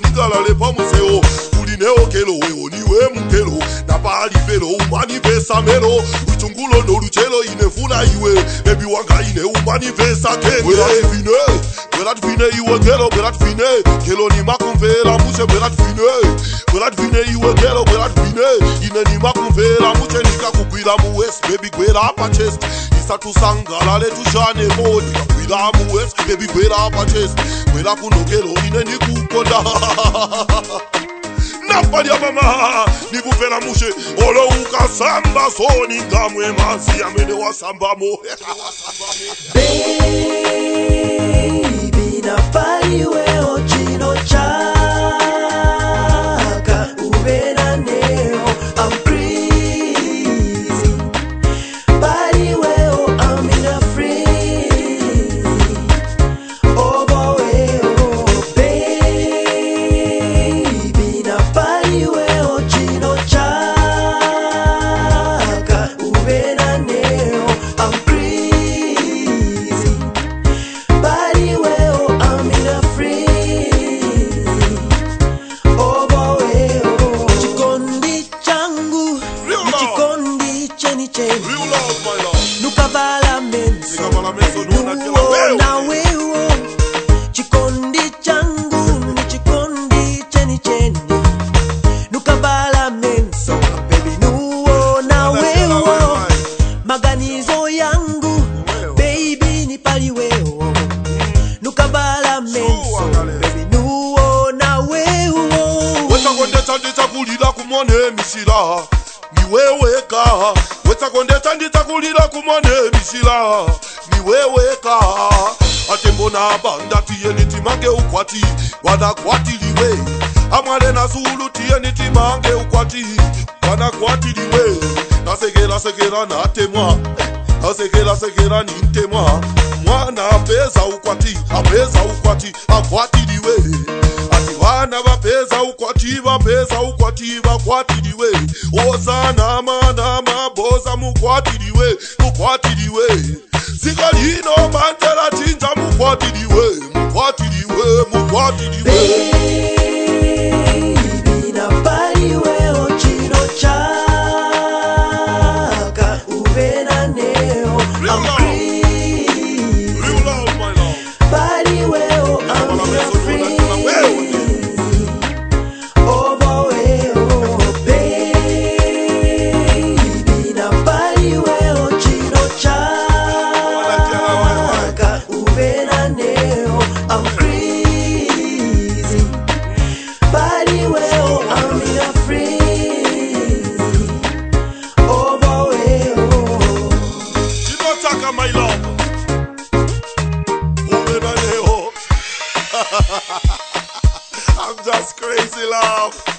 nigala le pamuseo tulineokelo weoniwe mukelo napalipelo umanivesamelo uchungulo nolucelo inefuna iwe ebi wanga ine umanivesa kene Belat fine iwe kelo belat fine kelo ni makumvela muse belat fine belat fine iwe kelo belat fine ine ni mak am west baby great up my chest isa tusangala letushane modi with am west baby great up my chest kwela kunokelo ine ndikukonda nafali yamama ndikupela mushe olo ukasamba soni ngamwe mazi amene wasambamo ndichakulira kumone misira niweweka wetsakondeta ndichakulira kumone misira niweweka banda ndatiyeni timange ukwati wanakwatiliwe amwale nazulu tiyeni timange ukwati wanakwatiliwe nasekelasekela natemwa nasekelasekela nintemwa mwana apeza ukwati apeza ukwati akwatiliwe kwativa pesa ukwativa kwatiriwe osanama nama bhosa mukwatiriwe mukwatiriwe ziko rino bandela chinja mukwatiriwe mukwatiriwe mukwatiriwe hey. I am crazy. Body I'm oh. You don't talk my love. I'm just crazy, love.